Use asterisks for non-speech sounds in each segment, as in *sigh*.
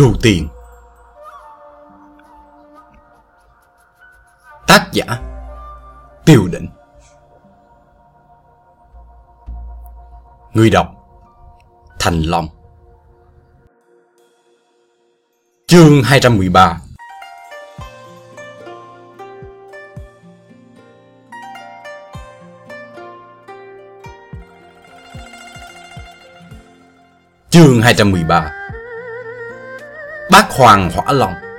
Trù Tiền. Tác giả Tiêu Định. Người đọc Thành Long. Chương 213 Chương 213 Bác Hoàng Hỏa Long.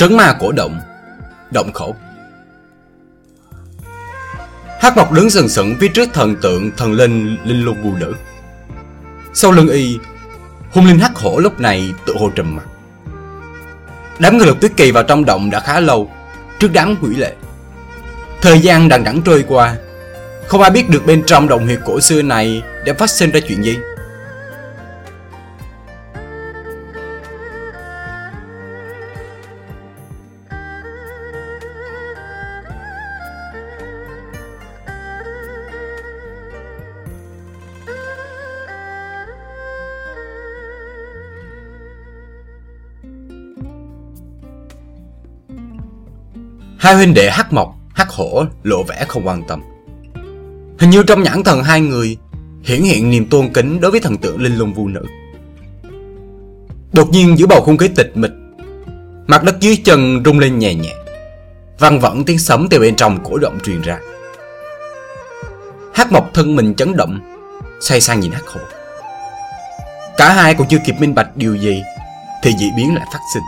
Trấn ma cổ động Động khẩu. Hắc Mộc đứng sừng sững phía trước thần tượng thần linh linh lục bù nữ. Sau lưng y, Hung linh hắc hổ lúc này tự hồ trầm mặt. Đám người lục tuyết kỳ vào trong động đã khá lâu, Trước đám quỷ lệ. Thời gian đằng đẵng trôi qua, Không ai biết được bên trong động huyệt cổ xưa này Đã phát sinh ra chuyện gì. Hai huynh đệ hắc mộc, hắc hổ lộ vẻ không quan tâm. Hình như trong nhãn thần hai người hiển hiện niềm tôn kính đối với thần tượng linh lung vu nữ. Đột nhiên giữa bầu không khí tịch mịch, mặt đất dưới chân rung lên nhẹ nhẹ, vang vẳng tiếng sấm từ bên trong cổ động truyền ra. Hắc mộc thân mình chấn động, xoay sang nhìn hắc hổ. Cả hai còn chưa kịp minh bạch điều gì thì dị biến lại phát sinh.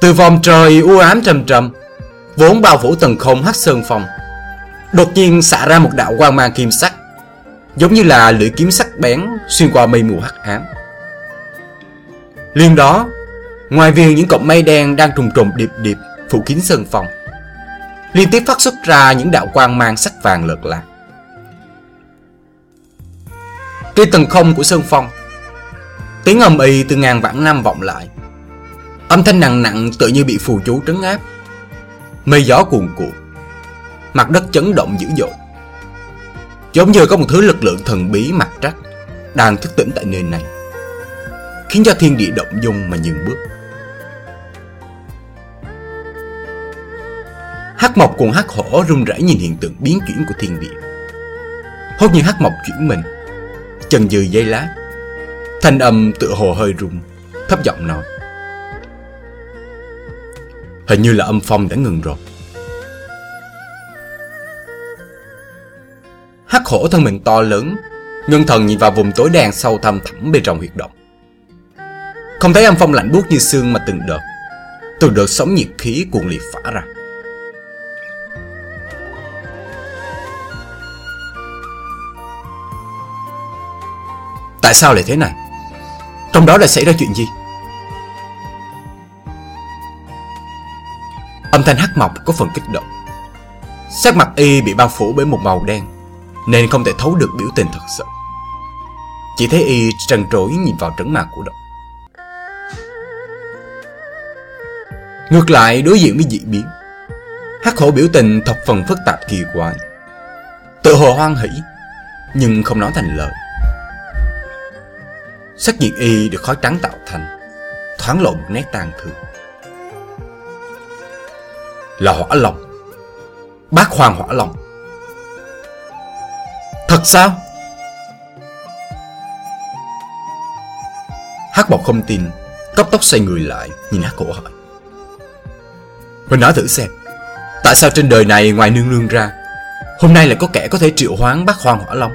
Từ vòng trời u ám trầm trầm, Vốn bao phủ tầng không hắc sơn phòng, Đột nhiên xả ra một đạo quang mang kim sắc, Giống như là lưỡi kiếm sắc bén Xuyên qua mây mù hắc ám. Liên đó, Ngoài viền những cọng mây đen đang trùng trùng điệp điệp Phủ kín sơn phòng, Liên tiếp phát xuất ra những đạo quang mang sắc vàng lợt lạc Trên tầng không của sơn phong Tiếng ầm ì từ ngàn vạn năm vọng lại. Âm thanh nặng nặng tự như bị phù chú trấn áp. Mây gió cuồn cuộn, Mặt đất chấn động dữ dội. Giống như có một thứ lực lượng thần bí mặt trắc Đang thức tỉnh tại nơi này, Khiến cho thiên địa động dung mà nhường bước. Hắc Mộc cùng Hắc Hổ run rẩy nhìn hiện tượng biến chuyển của thiên địa. Hốt nhiên Hắc Mộc chuyển mình, Chần dừ dây lá Thanh âm tựa hồ hơi rung, Thấp giọng nói. Hình như là âm phong đã ngừng rồi. Hắc hổ thân mình to lớn Ngân thần nhìn vào vùng tối đen sâu thăm thẳm bên trong huyệt động. Không thấy âm phong lạnh buốt như xương mà từng đợt. Từng đợt sóng nhiệt khí cuồng liệt phả ra. Tại sao lại thế này? Trong đó lại xảy ra chuyện gì? Âm thanh hắc mộc có phần kích động. Sắc mặt y bị bao phủ bởi một màu đen, Nên không thể thấu được biểu tình thật sự. Chỉ thấy y trần trối nhìn vào trấn mặt của động. Ngược lại, đối diện với dị biến, Hắc hổ biểu tình thập phần phức tạp kỳ quái. Tự hồ hoan hỷ, Nhưng không nói thành lời. Sắc diện y được khói trắng tạo thành, Thoáng lộ một nét tàn thương là Hỏa Long Bác Hoàng Hỏa Long Thật sao? Hát Bộc không tin, Cấp tóc xoay người lại, Nhìn hát Cổ hỏi. Mình nói thử xem, Tại sao trên đời này ngoài nương nương ra, Hôm nay lại có kẻ có thể triệu hoán bác Hoàng Hỏa Long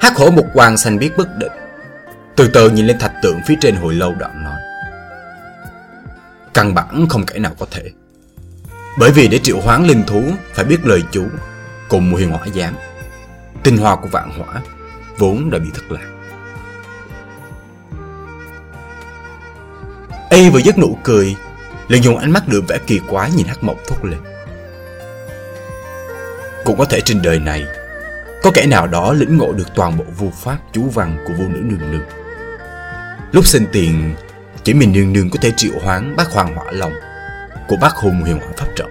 Hát hổ một hoàng xanh biết bất định. Từ từ nhìn lên thạch tượng phía trên hồi lâu đoạn nói. Căn bản không kẻ nào có thể. Bởi vì để triệu hoán linh thú, Phải biết lời chú Cùng huyền hỏa giám Tinh hoa của vạn hỏa Vốn đã bị thất lạc. Y vừa dứt nụ cười, liền dùng ánh mắt được vẻ kỳ quái nhìn hắc mộc thốt lên. Cũng có thể trên đời này, Có kẻ nào đó lĩnh ngộ được toàn bộ vô pháp, chú văn của vô nữ nương nương. Lúc sinh tiền, Chỉ mình nương nương có thể triệu hoán bác hoàng hỏa lòng Của bác hùng huyền hỏa pháp trận,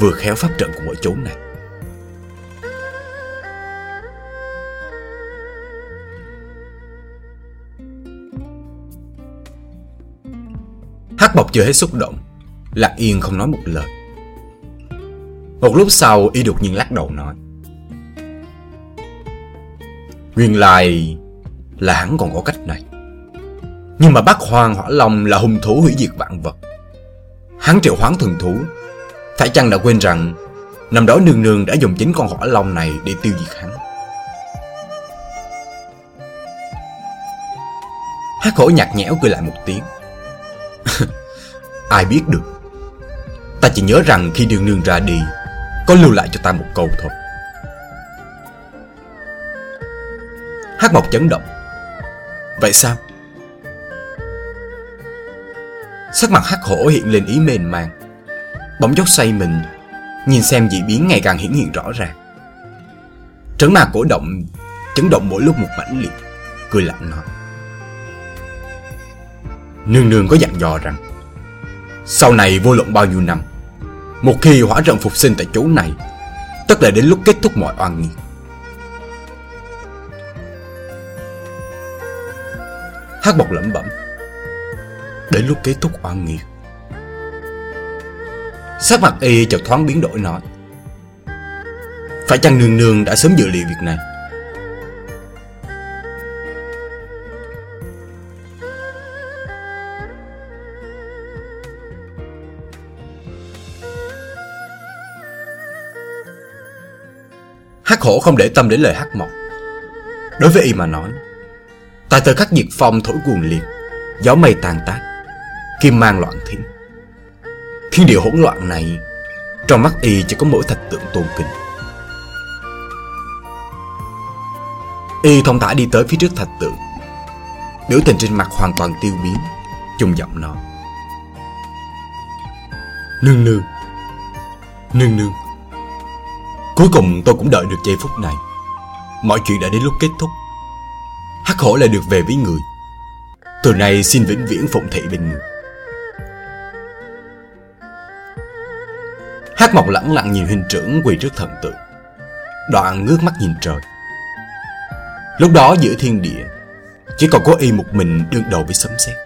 Vừa khéo pháp trận của mỗi chốn này. Hát bọc chưa hết xúc động, Lạc Yên không nói một lời. Một lúc sau, y đột nhiên lắc đầu nói, Nguyên lai là hắn còn có cách này. Nhưng mà bác Hoàng Hỏa Long là hung thủ hủy diệt vạn vật. Hắn triệu hoán thần thú. Phải chăng đã quên rằng, Năm đó nương nương đã dùng chính con hỏa long này để tiêu diệt hắn? Hát khổ nhạt nhẽo cười lại một tiếng. *laughs* Ai biết được. Ta chỉ nhớ rằng khi đường nương ra đi, Có lưu lại cho ta một câu thôi. Hát Mộc chấn động. Vậy sao? Sắc mặt hắc hổ hiện lên ý mềm màng. Bỗng chốc say mình, Nhìn xem dị biến ngày càng hiển hiện rõ ràng. Trấn ma cổ động, Chấn động mỗi lúc một mãnh liệt, Cười lạnh nói. Nương nương có dặn dò rằng, Sau này vô luận bao nhiêu năm, Một khi hỏa trận phục sinh tại chỗ này, Tất là đến lúc kết thúc mọi oan nghiệt Hắc bộc lẩm bẩm. Đến lúc kết thúc oan nghiệt Sắc mặt y chợt thoáng biến đổi, nói, Phải chăng nương nương đã sớm dự liệu việc này? Hắc hổ không để tâm đến lời hắc mộc. Đối với y mà nói, Tại thời khắc diệt phong thổi cuồng liệt, Gió mây tàn tác Kim mang loạn thiên Thiên địa hỗn loạn này, Trong mắt y chỉ có mỗi thạch tượng tôn kính. Y thông thả đi tới phía trước thạch tượng. Biểu tình trên mặt hoàn toàn tiêu biến, Chung giọng nói. Nương nương Nương nương, Cuối cùng tôi cũng đợi được giây phút này. Mọi chuyện đã đến lúc kết thúc. Hắc hổ lại được về với người. Từ nay xin vĩnh viễn phụng thị bên người. Hát mộc lẳng lặng nhìn hình trưởng quỳ trước thần tượng. Đoạn ngước mắt nhìn trời. Lúc đó giữa thiên địa, Chỉ còn có y một mình đương đầu với sấm sét.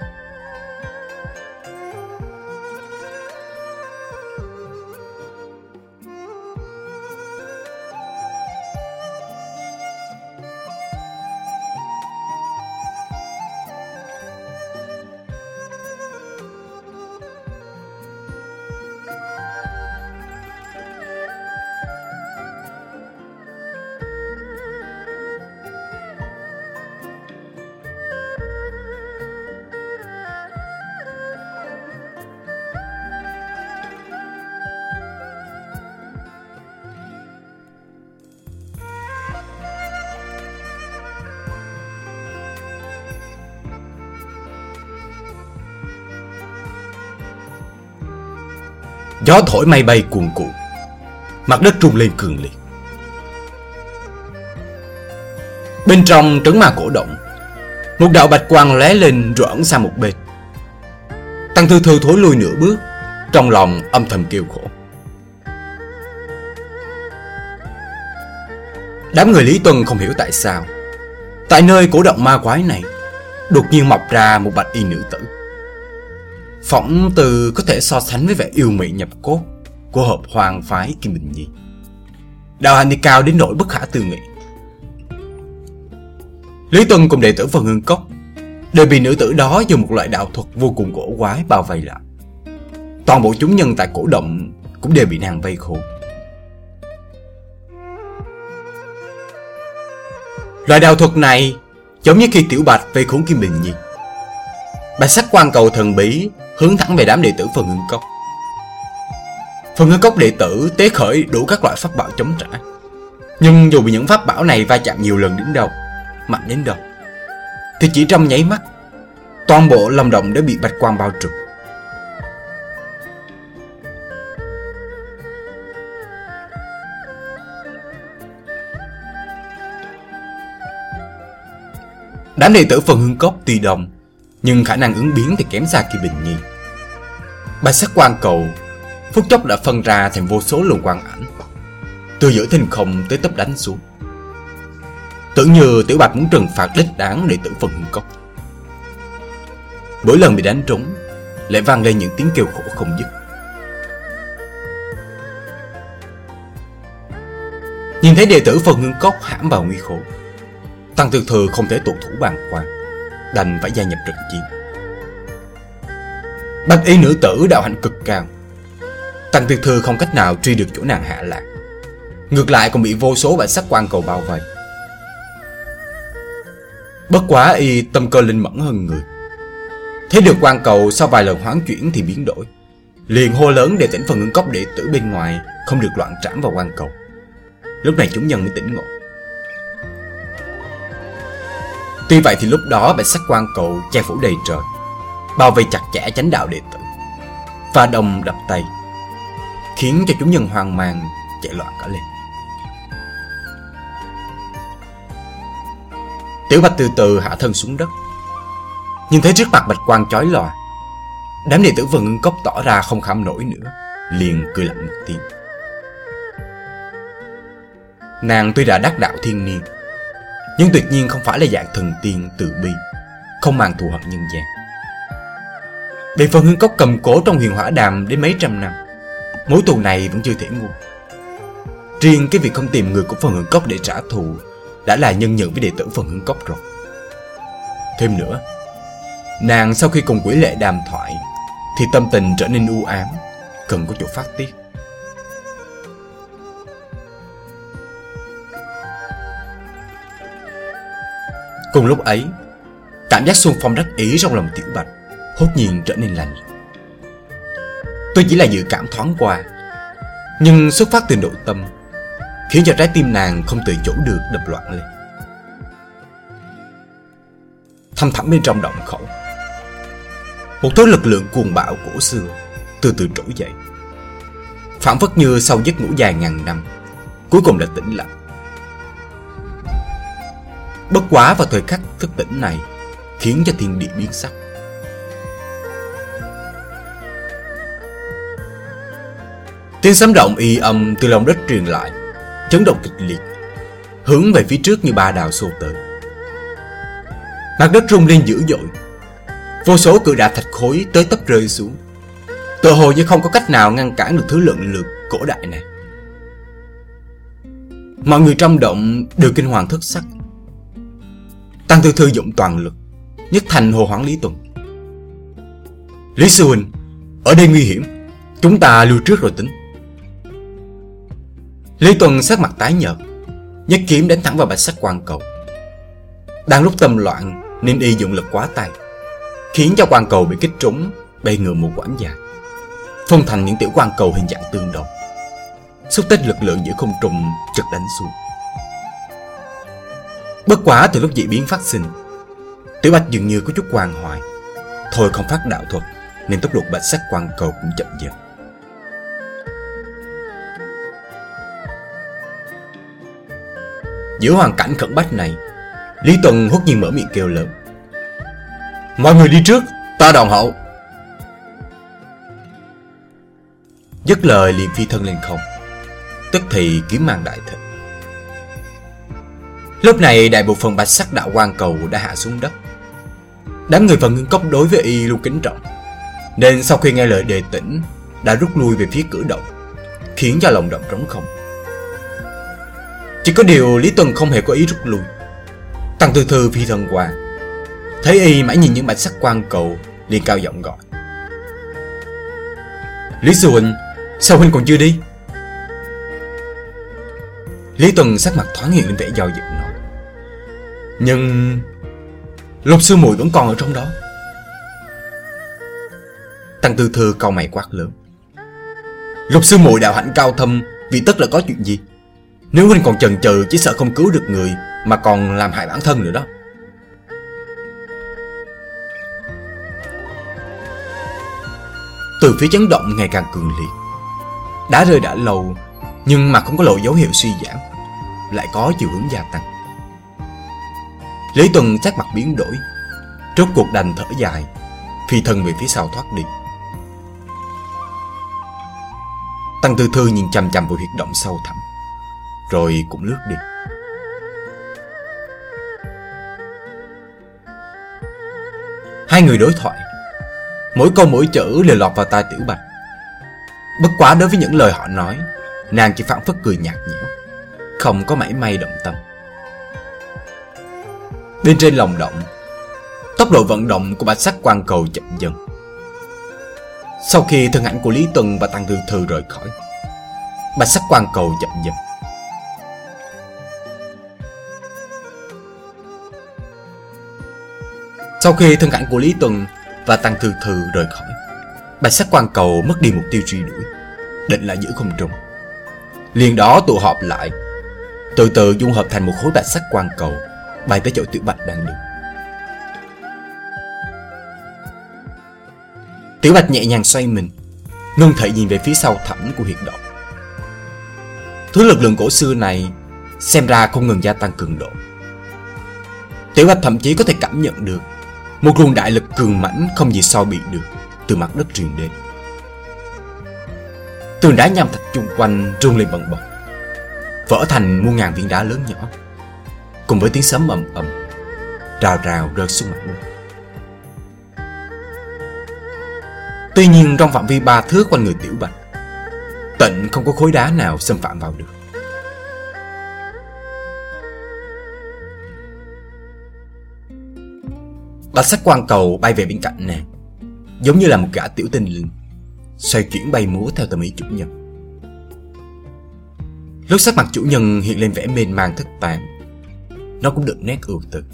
Gió thổi mây bay cuồn cuộn. Mặt đất rung lên cường liệt. Bên trong trấn ma cổ động, Một đạo bạch quang lóe lên rồi ẩn sang một bên. Tăng thư thư thối lui nửa bước, Trong lòng âm thầm kêu khổ. Đám người Lý Tuân không hiểu tại sao, Tại nơi cổ động ma quái này, Đột nhiên mọc ra một bạch y nữ tử. Phỏng từ có thể so sánh với vẻ yêu mị nhập cốt của hợp hoàng phái Kim Bình Nhi. đào hành đi cao đến nỗi bất khả tư nghị. Lý Tuân cùng đệ tử phần hương cốc đều bị nữ tử đó dùng một loại đạo thuật vô cùng cổ quái bao vây lại. Toàn bộ chúng nhân tại cổ động cũng đều bị nàng vây khốn. Loại đạo thuật này giống như khi Tiểu Bạch vây khốn Kim Bình Nhi. Bạch sắc quan cầu thần bí hướng thẳng về đám đệ tử phần hương cốc. Phần hương cốc đệ tử tế khởi đủ các loại pháp bảo chống trả. Nhưng dù bị những pháp bảo này va chạm nhiều lần đến đâu, mạnh đến đâu, thì chỉ trong nháy mắt, toàn bộ lòng động đã bị bạch quang bao trùm. Đám đệ tử phần hương cốc tuy đồng nhưng khả năng ứng biến thì kém xa kỳ bình nhi. Bạch sắc quang cầu phút chốc đã phân ra thành vô số luồng quang ảnh, từ giữa thinh không tới tấp đánh xuống. Tưởng như Tiểu Bạch muốn trừng phạt đích đáng để tử phần hương cốc. Mỗi lần bị đánh trúng, lại vang lên những tiếng kêu khổ không dứt. Nhìn thấy đệ tử phần hương cốc hãm vào nguy khổ, Tăng từ Thừa không thể tụ thủ bàn quan, đành phải gia nhập trận chiến. Bạch y nữ tử đạo hạnh cực cao, Tăng tuyệt Thừa không cách nào truy được chỗ nàng hạ lạc. Ngược lại còn bị vô số bản sắc quan cầu bao vây. Bất quá y tâm cơ linh mẫn hơn người. Thấy được quan cầu sau vài lần hoán chuyển thì biến đổi. Liền hô lớn để tỉnh phần ngưng cốc đệ tử bên ngoài không được loạn trảm vào quan cầu. Lúc này chúng nhân mới tỉnh ngộ. Tuy vậy thì lúc đó bạch sắc quan cầu che phủ đầy trời, Bao vây chặt chẽ chánh đạo đệ tử và đồng đập tay, Khiến cho chúng nhân hoang mang chạy loạn cả lên. Tiểu bạch từ từ hạ thân xuống đất, Nhìn thấy trước mặt bạch quan chói lòa, Đám đệ tử vừa ngưng cốc tỏ ra không khám nổi nữa, Liền cười lạnh một tiếng. Nàng tuy đã đắc đạo thiên niên nhưng tuyệt nhiên không phải là dạng thần tiên từ bi, Không mang thù hận nhân gian. Bị phần hương cốc cầm cố trong huyền hỏa đàm đến mấy trăm năm, Mối thù này vẫn chưa thể nguôi Riêng cái việc không tìm người của phần hương cốc để trả thù Đã là nhân nhượng với đệ tử phần hương cốc rồi. Thêm nữa, Nàng sau khi cùng quỷ lệ đàm thoại Thì tâm tình trở nên u ám, Cần có chỗ phát tiết. Cùng lúc ấy, cảm giác xuân phong rất ý trong lòng tiểu bạch, hốt nhiên trở nên lạnh. Tôi chỉ là dự cảm thoáng qua, nhưng xuất phát từ nội tâm, khiến cho trái tim nàng không tự chủ được đập loạn lên. Thâm thẳm bên trong động khẩu, một thứ lực lượng cuồng bạo cổ xưa từ từ trỗi dậy. Phản phất như sau giấc ngủ dài ngàn năm, cuối cùng đã tỉnh lặng. Bất quá vào thời khắc thức tỉnh này, Khiến cho thiên địa biến sắc. Tiếng sấm động y âm từ lòng đất truyền lại, Chấn động kịch liệt, Hướng về phía trước như ba đào xô tới. Mặt đất rung lên dữ dội, Vô số cự đà thạch khối tới tấp rơi xuống. Tự hồ như không có cách nào ngăn cản được thứ lượng lượt cổ đại này. Mọi người trong động đều kinh hoàng thất sắc. Tăng Tư Thư dụng toàn lực, Nhất thành hồ hoảng Lý Tuần. Lý Sư Huynh Ở đây nguy hiểm, Chúng ta lưu trước rồi tính. Lý Tuần sắc mặt tái nhợt, Nhất kiếm đánh thẳng vào bạch sắc quan cầu. Đang lúc tâm loạn, Nên y dụng lực quá tay, Khiến cho quan cầu bị kích trúng, Bay ngược một quãng dài. Phân thành những tiểu quan cầu hình dạng tương đồng, Xúc tích lực lượng giữa không trùng trực đánh xuống. Bất quá từ lúc dị biến phát sinh, Tiểu Bạch dường như có chút quan hoại Thôi không phát đạo thuật, Nên tốc độ bạch sắc quang cầu cũng chậm dần. Giữa hoàn cảnh khẩn bách này, Lý Tuần hốt nhiên mở miệng kêu lớn. Mọi người đi trước, Ta đòn hậu. Dứt lời liền phi thân lên không. Tức thì kiếm mang đại thịnh. Lúc này đại bộ phận bạch sắc đạo quan cầu đã hạ xuống đất. Đám người phần ngưng cốc đối với y luôn kính trọng. Nên sau khi nghe lời đề tỉnh Đã rút lui về phía cửa động, Khiến cho lòng động trống không. Chỉ có điều Lý Tuần không hề có ý rút lui. Tăng Tư Thư phi thân qua, Thấy y mãi nhìn những bạch sắc quan cầu, liền cao giọng gọi. Lý Sư Huynh, Sao Huynh còn chưa đi? Lý Tuần sắc mặt thoáng hiện lên vẻ do dự nói. Nhưng Lục sư muội vẫn còn ở trong đó. Tăng tư thư cau mày quát lớn. Lục sư muội đạo hạnh cao thâm, Vì tất là có chuyện gì? Nếu huynh còn chần chừ, chỉ sợ không cứu được người, Mà còn làm hại bản thân nữa đó. Từ phía chấn động ngày càng cường liệt. Đá rơi đã lâu, Nhưng mà không có lộ dấu hiệu suy giảm. Lại có chiều hướng gia tăng. Lý Tuần sắc mặt biến đổi. Rốt cuộc đành thở dài, Phi thân về phía sau thoát đi. Tăng Tư Thư nhìn chằm chằm vào huyệt động sâu thẳm, Rồi cũng lướt đi. Hai người đối thoại. Mỗi câu mỗi chữ đều lọt vào tai Tiểu Bạch. Bất quá đối với những lời họ nói, Nàng chỉ phản phất cười nhạt nhẽo, Không có mảy may động tâm. Bên trên lòng động, Tốc độ vận động của bạch sắc quan cầu chậm dần. Sau khi thân ảnh của Lý Tuần và Tăng Thư Thư rời khỏi, Bạch sắc quan cầu chậm dần. Sau khi thân ảnh của Lý Tuần và Tăng Thư Thư rời khỏi, Bạch sắc quan cầu mất đi mục tiêu truy đuổi, Định là giữ không trung. Liền đó tụ họp lại, Từ từ dung hợp thành một khối bạch sắc quan cầu. Bay tới chỗ tiểu bạch đang đứng. Tiểu bạch nhẹ nhàng xoay mình Ngân thể nhìn về phía sau thẳm của huyệt động Thứ lực lượng cổ xưa này Xem ra không ngừng gia tăng cường độ. Tiểu bạch thậm chí có thể cảm nhận được Một luồng đại lực cường mãnh không gì so bị được Từ mặt đất truyền đến. Tường đá nham thạch chung quanh rung lên bần bật, Vỡ thành muôn ngàn viên đá lớn nhỏ. Cùng với tiếng sấm ầm ầm, Rào rào rơi xuống mặt đất Tuy nhiên trong phạm vi ba thước quanh người tiểu bạch, Tịnh không có khối đá nào xâm phạm vào được. Bạch sắc quang cầu bay về bên cạnh nàng, Giống như là một gã tiểu tinh linh, Xoay chuyển bay múa theo tầm ý chủ nhân. Lúc sắc mặt chủ nhân hiện lên vẻ mênh mang thất tàn nó cũng được nét ưu tư.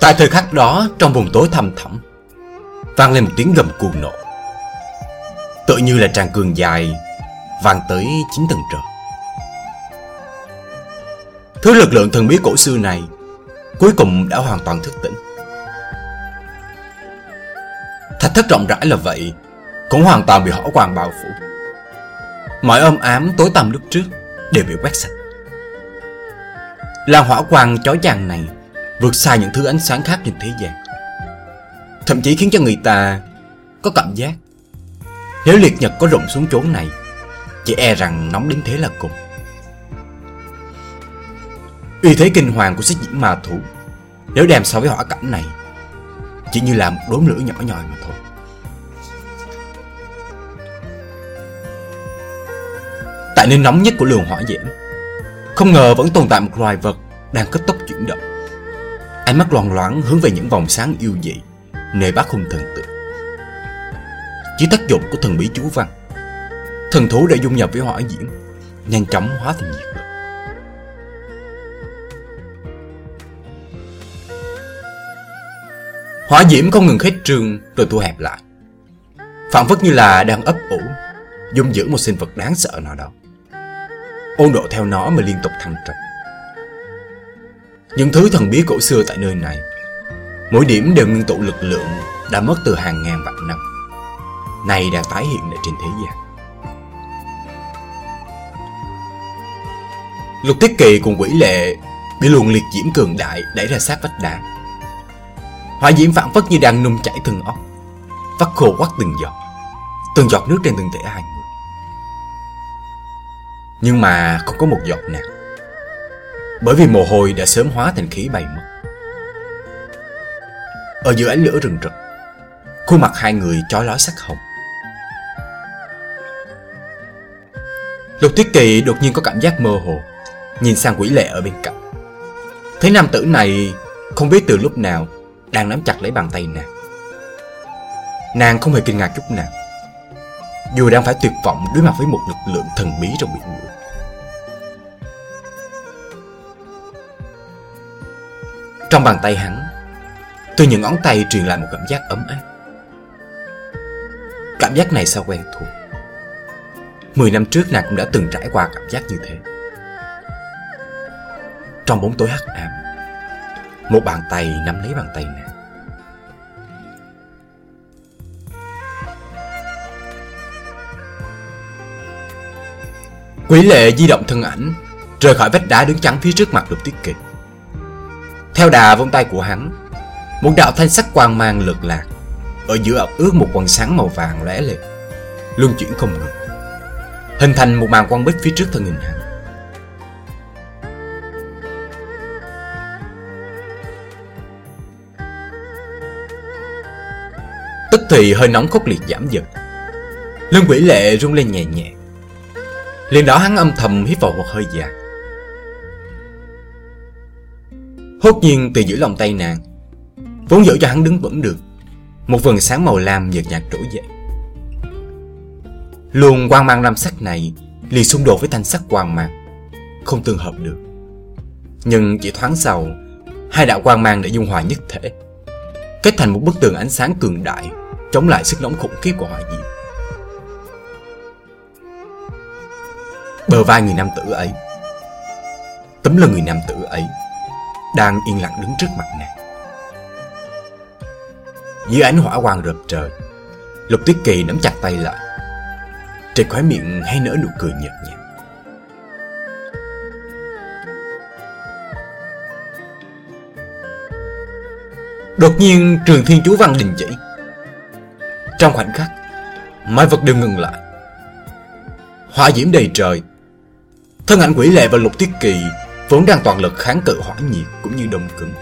Tại thời khắc đó, trong vùng tối thăm thẳm, Vang lên một tiếng gầm cuồng nộ. Tự như là tràn cường dài Vang tới chín tầng trời. Thứ lực lượng thần bí cổ xưa này Cuối cùng đã hoàn toàn thức tỉnh. Thạch thất rộng rãi là vậy cũng hoàn toàn bị hỏa quang bao phủ. Mọi âm ám tối tăm lúc trước Đều bị quét sạch. Làn hỏa quang chói chang này Vượt xa những thứ ánh sáng khác trên thế gian. Thậm chí khiến cho người ta Có cảm giác Nếu liệt nhật có rụng xuống chốn này, Chỉ e rằng nóng đến thế là cùng. Uy thế kinh hoàng của sức diễn ma thủ Nếu đem so với hỏa cảnh này Chỉ như là một đốm lửa nhỏ nhòi mà thôi. Tại nơi nóng nhất của lường hỏa diễm. Không ngờ vẫn tồn tại một loài vật Đang cấp tốc chuyển động. Ánh mắt loàn loáng hướng về những vòng sáng yêu dị, Nơi bác hung thần tượng. Chỉ tác dụng của thần bí chú văn, Thần thú đã dung nhập với hỏa diễm, Nhanh chóng hóa thành nhiệt lực. Hỏa diễm không ngừng khét trương rồi thu hẹp lại Phản phất như là đang ấp ủ, Dung dưỡng một sinh vật đáng sợ nào đó. Ôn độ theo nó mà liên tục thăng trầm. Những thứ thần bí cổ xưa tại nơi này, Mỗi điểm đều ngưng tụ lực lượng Đã mất từ hàng ngàn vạn năm Này đang tái hiện lại trên thế gian. Lục Tiết Kỳ cùng quỷ lệ Bị luồng liệt diễm cường đại đẩy ra sát vách đá Hỏa diễm phản phất như đang nung chảy từng ốc Vắt khô quắt từng giọt Từng giọt nước trên từng thể hai người. Nhưng mà không có một giọt nào Bởi vì mồ hôi đã sớm hóa thành khí bay mất. Ở giữa ánh lửa rừng rực, Khuôn mặt hai người chói lói sắc hồng. Lục Thiết Kỳ đột nhiên có cảm giác mơ hồ, Nhìn sang quỷ lệ ở bên cạnh. Thấy nam tử này không biết từ lúc nào Đang nắm chặt lấy bàn tay nàng. Nàng không hề kinh ngạc chút nào, Dù đang phải tuyệt vọng đối mặt với một lực lượng thần bí trong biển lửa. Trong bàn tay hắn Từ những ngón tay truyền lại một cảm giác ấm áp. Cảm giác này sao quen thuộc? Mười năm trước nàng cũng đã từng trải qua cảm giác như thế. Trong bóng tối hắc ám, Một bàn tay nắm lấy bàn tay nàng. Quỷ lệ di động thân ảnh Rời khỏi vách đá đứng chắn phía trước mặt lục tiết kỳ theo đà vông tay của hắn, Một đạo thanh sắc quang mang lượt lạc, Ở giữa ập ước một quần sáng màu vàng lóe lên, Luân chuyển không ngừng, Hình thành một màn quang bích phía trước thân hình hắn. Tức thì hơi nóng khốc liệt giảm dần Lương quỷ lệ rung lên nhẹ nhẹ. Liền đó hắn âm thầm hít vào một hơi dài. Hốt nhiên từ giữa lòng tay nàng. Vốn giữ cho hắn đứng vững được, Một vầng sáng màu lam nhợt nhạt trỗi dậy. Luồng quang mang lam sắc này liền xung đột với thanh sắc quang mang, Không tương hợp được. Nhưng chỉ thoáng sau, Hai đạo quang mang đã dung hòa nhất thể, Kết thành một bức tường ánh sáng cường đại, Chống lại sức nóng khủng khiếp của hỏa diễm. Bờ vai người nam tử ấy, Tấm lưng người nam tử ấy đang yên lặng đứng trước mặt nàng. Dưới ánh hỏa quang rợp trời, Lục Tuyết Kỳ nắm chặt tay lại. Trên khóe miệng hay nở nụ cười nhợt nhạt. Đột nhiên, trường thiên chú văn đình chỉ. Trong khoảnh khắc Mọi vật đều ngừng lại. Hỏa diễm đầy trời, Thân ảnh quỷ lệ và lục tiết kỳ vốn đang toàn lực kháng cự hỏa nhiệt cũng như đông cứng.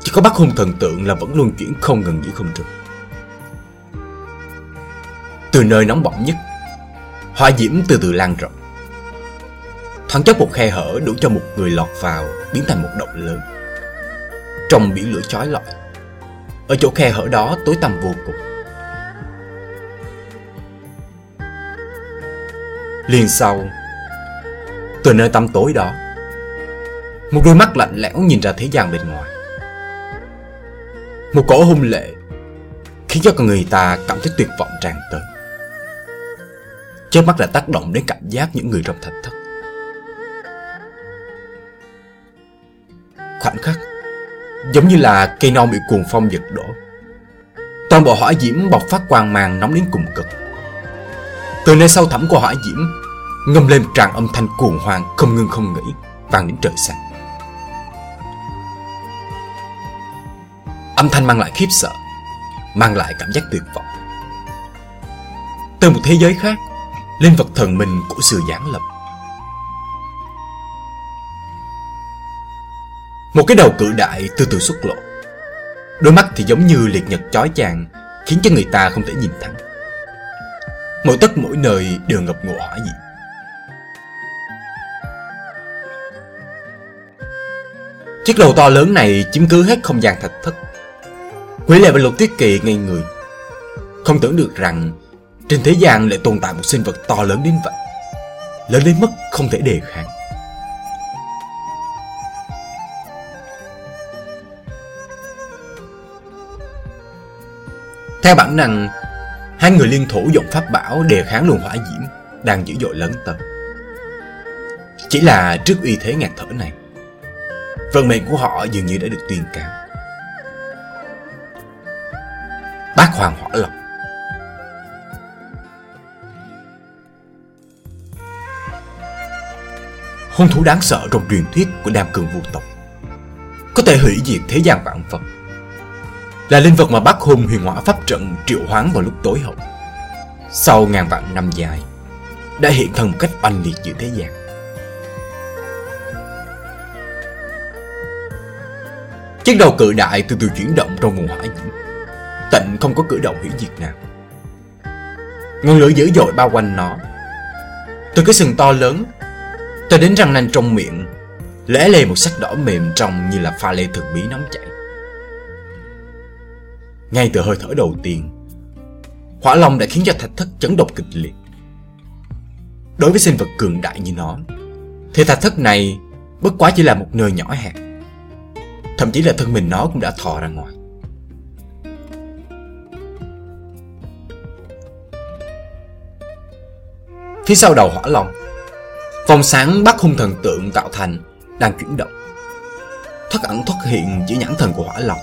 Chỉ có bác hung thần tượng là vẫn luôn chuyển không ngừng giữa không trung. Từ nơi nóng bỏng nhất, hỏa diễm từ từ lan rộng. Thoáng chốc một khe hở đủ cho một người lọt vào biến thành một động lớn. Trong biển lửa chói lọi, ở chỗ khe hở đó tối tăm vô cùng. Liền sau, từ nơi tăm tối đó một đôi mắt lạnh lẽo nhìn ra thế gian bên ngoài. Một cỗ hung lệ Khiến cho con người ta cảm thấy tuyệt vọng tràn tới. Chớp mắt đã tác động đến cảm giác những người trong thạch thất. Khoảnh khắc, Giống như là cây non bị cuồng phong giật đổ. Toàn bộ hỏa diễm bộc phát quang mang nóng đến cùng cực. Từ nơi sâu thẳm của hỏa diễm, ngâm lên tràn âm thanh cuồng hoang không ngưng không nghỉ, vang đến trời xanh âm thanh mang lại khiếp sợ, mang lại cảm giác tuyệt vọng. Từ một thế giới khác lên vật thần minh của sự giáng lập. Một cái đầu cự đại từ từ xuất lộ. Đôi mắt thì giống như liệt nhật chói chang, khiến cho người ta không thể nhìn thẳng. Mỗi tất mỗi nơi đều ngập ngụa hỏa gì? Chiếc đầu to lớn này chiếm cứ hết không gian thạch thất. Quỷ lại và lục tiết kỳ ngây người. Không tưởng được rằng, Trên thế gian lại tồn tại một sinh vật to lớn đến vậy. Lớn đến mức không thể đề kháng. Theo bản năng, Hai người liên thủ dùng pháp bảo đề kháng luồng hỏa diễm Đang dữ dội lớn tầm. Chỉ là trước uy thế ngạt thở này, Vận mệnh của họ dường như đã được tuyên cáo. Bác Hoàng Hỏa Lộc. Hung thủ đáng sợ trong truyền thuyết của Nam Cường Vũ Tộc Có thể hủy diệt thế gian vạn vật, Là linh vật mà bác hùng huyền hỏa pháp trận triệu hoán vào lúc tối hậu. Sau ngàn vạn năm dài, Đã hiện thân một cách oanh liệt giữa thế gian. Chiếc đầu cự đại từ từ chuyển động trong vùng hỏa diễm. Tịnh không có cử động hủy diệt nào Ngọn lửa dữ dội bao quanh nó Từ cái sừng to lớn Cho đến răng nanh trong miệng Lẽ lê một sắc đỏ mềm trong như là pha lê thực bí nóng chảy Ngay từ hơi thở đầu tiên Hỏa Long đã khiến cho thạch thất chấn động kịch liệt. Đối với sinh vật cường đại như nó, thì thạch thất này bất quá chỉ là một nơi nhỏ hẹp. Thậm chí là thân mình nó cũng đã thò ra ngoài. Phía sau đầu hỏa long Vòng sáng bắt hung thần tượng tạo thành Đang chuyển động. Thoát ẩn thoát hiện giữa nhãn thần của hỏa long.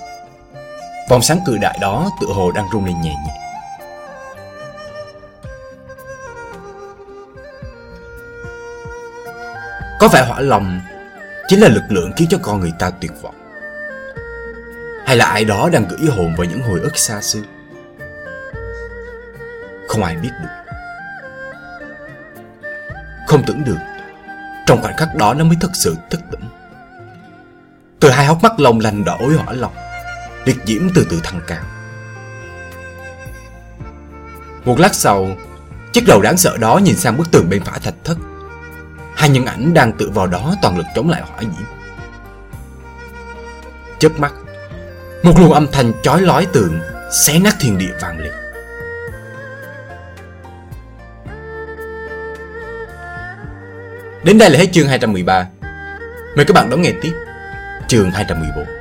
Vòng sáng cự đại đó tự hồ đang rung lên nhẹ nhẹ. Có vẻ hỏa long Chính là lực lượng khiến cho con người ta tuyệt vọng. Hay là ai đó đang gửi hồn vào những hồi ức xa xưa? Không ai biết được không tưởng được. Trong khoảnh khắc đó nó mới thực sự thức tỉnh. Từ hai hốc mắt long lanh đỏ ối hỏa lòng Liệt diễm từ từ thăng cao. Một lát sau, Chiếc đầu đáng sợ đó nhìn sang bức tường bên phải thạch thất. Hai nhân ảnh đang tự vào đó toàn lực chống lại hỏa diễm. Chớp mắt, Một luồng âm thanh chói lói tường Xé nát thiên địa vàng liệt. Đến đây là hết chương 213. Mời các bạn đón nghe tiếp chương 214.